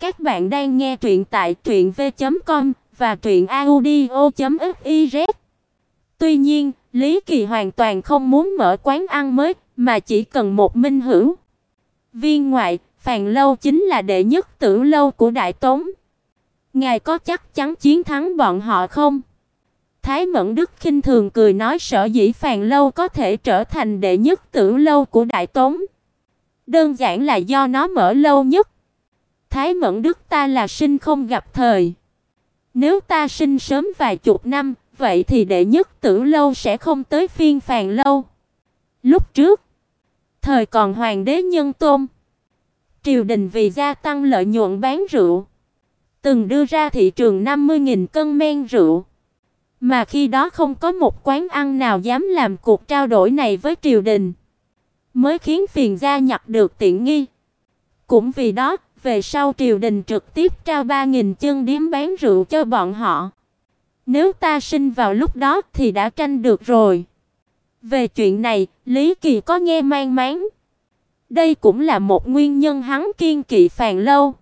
Các bạn đang nghe truyện tại truyệnv.com và truyệnaudio.fiz. Tuy nhiên, Lý Kỳ hoàn toàn không muốn mở quán ăn mới, mà chỉ cần một minh hữu. Viên ngoại, Phàn lâu chính là đệ nhất tử lâu của Đại Tống. Ngài có chắc chắn chiến thắng bọn họ không? Thái Mẫn Đức khinh thường cười nói sở dĩ Phàn lâu có thể trở thành đệ nhất tử lâu của Đại Tống, đơn giản là do nó mở lâu nhất. Thái Mẫn Đức ta là sinh không gặp thời. Nếu ta sinh sớm vài chục năm, vậy thì đệ nhất tử lâu sẽ không tới phiên Phàn lâu. Lúc trước, thời còn hoàng đế Nhân Tôn, triều đình vì gia tăng lợi nhuận bán rượu, từng đưa ra thị trường 50.000 cân men rượu. Mà khi đó không có một quán ăn nào dám làm cuộc trao đổi này với triều đình, mới khiến phiền gia nhặt được tiện nghi. Cũng vì đó, về sau triều đình trực tiếp trao 3000 chân điếm bán rượu cho bọn họ. Nếu ta sinh vào lúc đó thì đã tranh được rồi. Về chuyện này, Lý Kỳ có nghe mang máng. Đây cũng là một nguyên nhân hắn kiên kỵ Phàn lâu.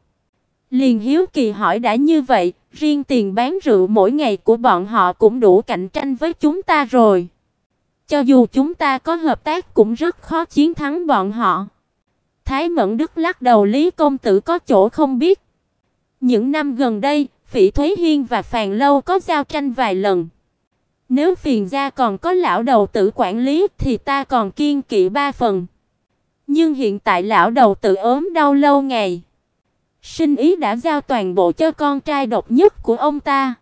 Liền hiếu kỳ hỏi đã như vậy, riêng tiền bán rượu mỗi ngày của bọn họ cũng đủ cạnh tranh với chúng ta rồi. Cho dù chúng ta có hợp tác cũng rất khó chiến thắng bọn họ. Thái Mẫn Đức lắc đầu Lý công tử có chỗ không biết. Những năm gần đây, Phỉ Thúy Hiên và Phàn Lâu có giao tranh vài lần. Nếu phiền gia còn có lão đầu tử quản lý thì ta còn kiên kỵ ba phần. Nhưng hiện tại lão đầu tử ốm đau lâu ngày. Sinh ý đã giao toàn bộ cho con trai độc nhất của ông ta.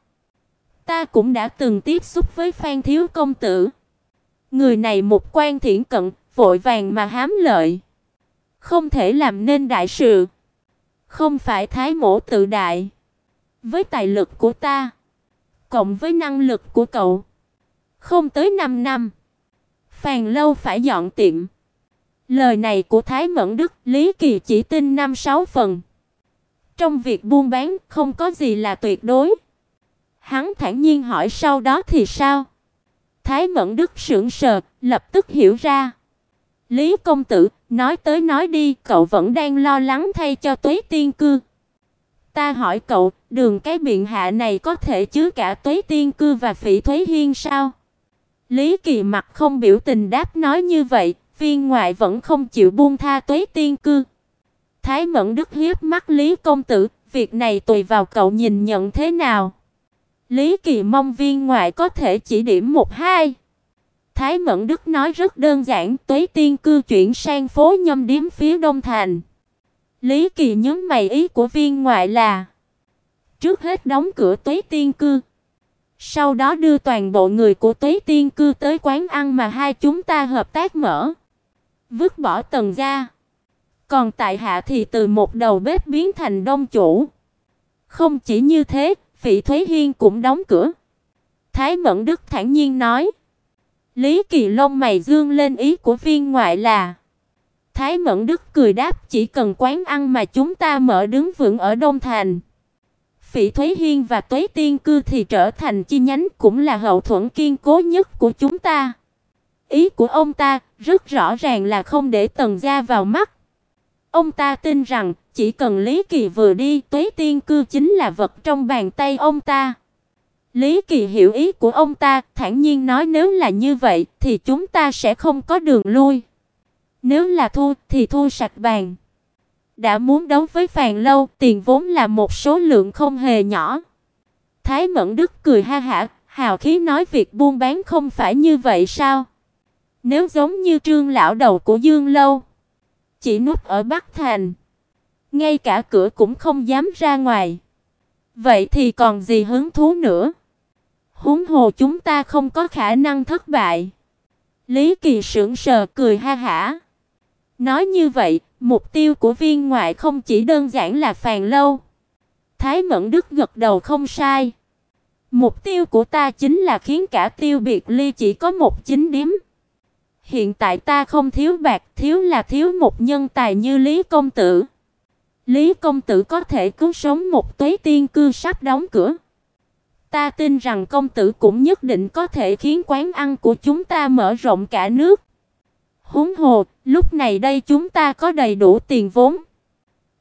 Ta cũng đã từng tiếp xúc với Phan thiếu công tử. Người này một quan thiển cận, vội vàng mà hám lợi, không thể làm nên đại sự. Không phải thái Mỗ tự đại. Với tài lực của ta, cộng với năng lực của cậu, không tới 5 năm, Phàn lâu phải dọn tiệm. Lời này của Thái Mẫn Đức, Lý Kỳ chỉ tin 5 6 phần. Trong việc buôn bán không có gì là tuyệt đối. Hắn thản nhiên hỏi sau đó thì sao? Thái Mẫn Đức sững sờ, lập tức hiểu ra. Lý công tử, nói tới nói đi, cậu vẫn đang lo lắng thay cho Tuế Tiên cư. Ta hỏi cậu, đường cái biện hạ này có thể chứa cả Tuế Tiên cư và Phỉ Thúy Hiên sao? Lý Kỳ mặt không biểu tình đáp nói như vậy, viên ngoại vẫn không chịu buông tha Tuế Tiên cư. Thái Mẫn Đức hiếp mắt Lý công tử, việc này tùy vào cậu nhìn nhận thế nào. Lý Kỳ mong viên ngoại có thể chỉ điểm một hai. Thái Mẫn Đức nói rất đơn giản, Tuế Tiên cư chuyển sang phố Nhâm Điếm phía Đông Thành. Lý Kỳ nhớ mày ý của viên ngoại là trước hết đóng cửa Tuế Tiên cư, sau đó đưa toàn bộ người của Tuế Tiên cư tới quán ăn mà hai chúng ta hợp tác mở. Vứt bỏ Tần gia. Còn tại hạ thì từ một đầu bếp biến thành đông chủ. Không chỉ như thế, Phỉ Thúy Hiên cũng đóng cửa. Thái Mẫn Đức thản nhiên nói. Lý Kỳ Long mày dương lên ý của viên ngoại là Thái Mẫn Đức cười đáp chỉ cần quán ăn mà chúng ta mở đứng vững ở Đông Thành. Phỉ Thúy Hiên và Tuế Tiên cư thì trở thành chi nhánh cũng là hậu thuẫn kiên cố nhất của chúng ta. Ý của ông ta rất rõ ràng là không để Tần gia vào mắt. Ông ta tin rằng chỉ cần Lý Kỳ vừa đi, Tuế Tiên cư chính là vật trong bàn tay ông ta. Lý Kỳ hiểu ý của ông ta, thản nhiên nói nếu là như vậy thì chúng ta sẽ không có đường lui. Nếu là thua thì thua sạch bàn. Đã muốn đấu với Phàn Lâu, tiền vốn là một số lượng không hề nhỏ. Thái Mẫn Đức cười ha hả, hào khí nói việc buôn bán không phải như vậy sao? Nếu giống như Trương lão đầu của Dương lâu, chỉ núp ở Bắc Thành, ngay cả cửa cũng không dám ra ngoài. Vậy thì còn gì hứng thú nữa? Huống hồ chúng ta không có khả năng thất bại. Lý Kỳ sững sờ cười ha hả. Nói như vậy, mục tiêu của viên ngoại không chỉ đơn giản là phàn lâu. Thái Mẫn Đức gật đầu không sai. Mục tiêu của ta chính là khiến cả Tiêu Biệt Ly chỉ có một chính điểm. Hiện tại ta không thiếu bạc, thiếu là thiếu một nhân tài như Lý công tử. Lý công tử có thể cứu sống một tuế tiên cư sắp đóng cửa. Ta tin rằng công tử cũng nhất định có thể khiến quán ăn của chúng ta mở rộng cả nước. Huống hồ, lúc này đây chúng ta có đầy đủ tiền vốn.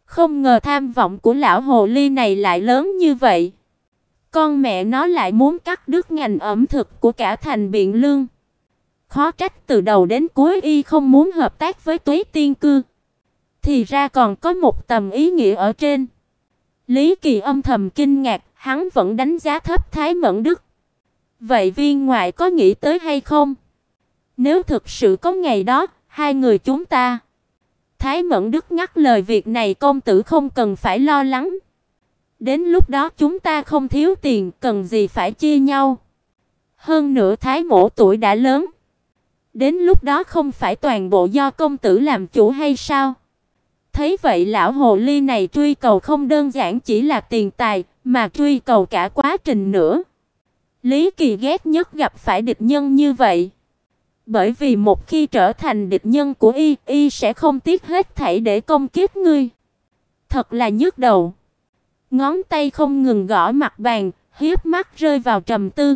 Không ngờ tham vọng của lão hồ ly này lại lớn như vậy. Con mẹ nó lại muốn cắt đứt ngành ẩm thực của cả thành Biện Lương. Khó trách từ đầu đến cuối y không muốn hợp tác với Tuế Tiên Cư. Thì ra còn có một tầm ý nghĩa ở trên. Lý Kỳ âm thầm kinh ngạc, hắn vẫn đánh giá thấp Thái Mẫn Đức. Vậy viên ngoại có nghĩ tới hay không? Nếu thực sự có ngày đó, hai người chúng ta. Thái Mẫn Đức ngắt lời việc này công tử không cần phải lo lắng. Đến lúc đó chúng ta không thiếu tiền, cần gì phải chia nhau. Hơn nữa Thái Mỗ tuổi đã lớn. Đến lúc đó không phải toàn bộ do công tử làm chủ hay sao? Thấy vậy lão hồ ly này truy cầu không đơn giản chỉ là tiền tài, mà truy cầu cả quá trình nữa. Lý Kỳ ghét nhất gặp phải địch nhân như vậy. Bởi vì một khi trở thành địch nhân của y, y sẽ không tiếc hết thảy để công kiếp ngươi. Thật là nhức đầu. Ngón tay không ngừng gõ mặt bàn, hiếp mắt rơi vào trầm tư.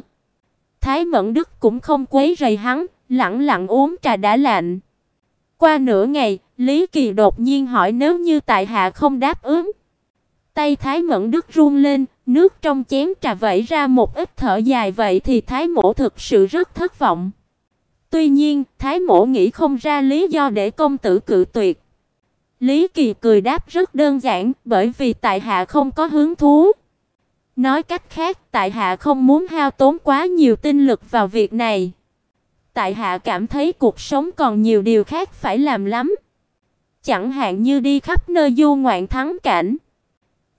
Thái Mẫn Đức cũng không quấy rầy hắn, lặng lặng uống trà đã lạnh. Qua nửa ngày, Lý Kỳ đột nhiên hỏi nếu như tại hạ không đáp ứng. Tay Thái Mẫn Đức run lên, nước trong chén trà vẩy ra một ít thở dài vậy thì Thái Mỗ thực sự rất thất vọng. Tuy nhiên, Thái Mỗ nghĩ không ra lý do để công tử cự tuyệt. Lý Kỳ cười đáp rất đơn giản, bởi vì tại hạ không có hứng thú. Nói cách khác, tại hạ không muốn hao tốn quá nhiều tinh lực vào việc này. Tại hạ cảm thấy cuộc sống còn nhiều điều khác phải làm lắm. Chẳng hạn như đi khắp nơi du ngoạn thắng cảnh.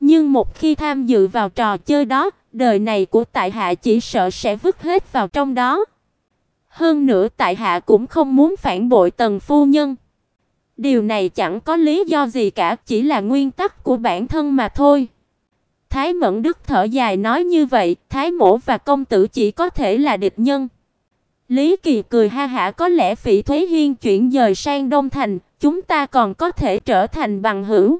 Nhưng một khi tham dự vào trò chơi đó, đời này của tại hạ chỉ sợ sẽ vứt hết vào trong đó. Hơn nữa tại hạ cũng không muốn phản bội Tần phu nhân. Điều này chẳng có lý do gì cả, chỉ là nguyên tắc của bản thân mà thôi. Thái Mẫn Đức thở dài nói như vậy, Thái Mỗ và công tử chỉ có thể là địch nhân. Lý Kỳ cười ha hả có lẽ Phỉ Thúy Hiên chuyển dời sang Đông Thành, chúng ta còn có thể trở thành bằng hữu.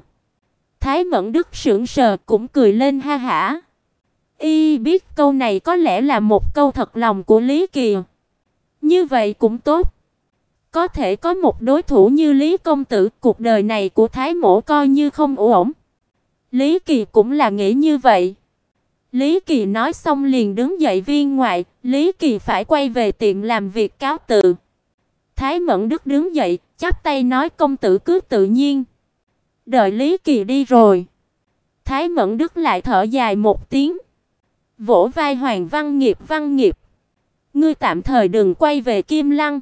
Thái Mẫn Đức sững sờ cũng cười lên ha hả. Y biết câu này có lẽ là một câu thật lòng của Lý Kỳ. Như vậy cũng tốt. Có thể có một đối thủ như Lý công tử, cuộc đời này của Thái Mỗ coi như không ổn. Lý Kỳ cũng là nghĩ như vậy. Lý Kỳ nói xong liền đứng dậy viên ngoại, Lý Kỳ phải quay về tiệm làm việc cáo từ. Thái Mẫn Đức đứng dậy, chắp tay nói công tử cứ tự nhiên. Đợi Lý Kỳ đi rồi. Thái Mẫn Đức lại thở dài một tiếng. Vỗ vai Hoàng Văn Nghiệp Văn Nghiệp. Ngươi tạm thời đừng quay về Kim Lăng.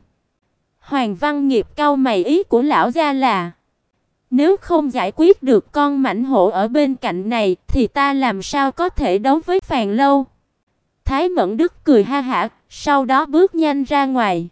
Hoàng Văn Nghiệp cau mày ý của lão gia là nếu không giải quyết được con mảnh hổ ở bên cạnh này thì ta làm sao có thể đấu với Phàn Lâu. Thái Mẫn Đức cười ha hả, sau đó bước nhanh ra ngoài.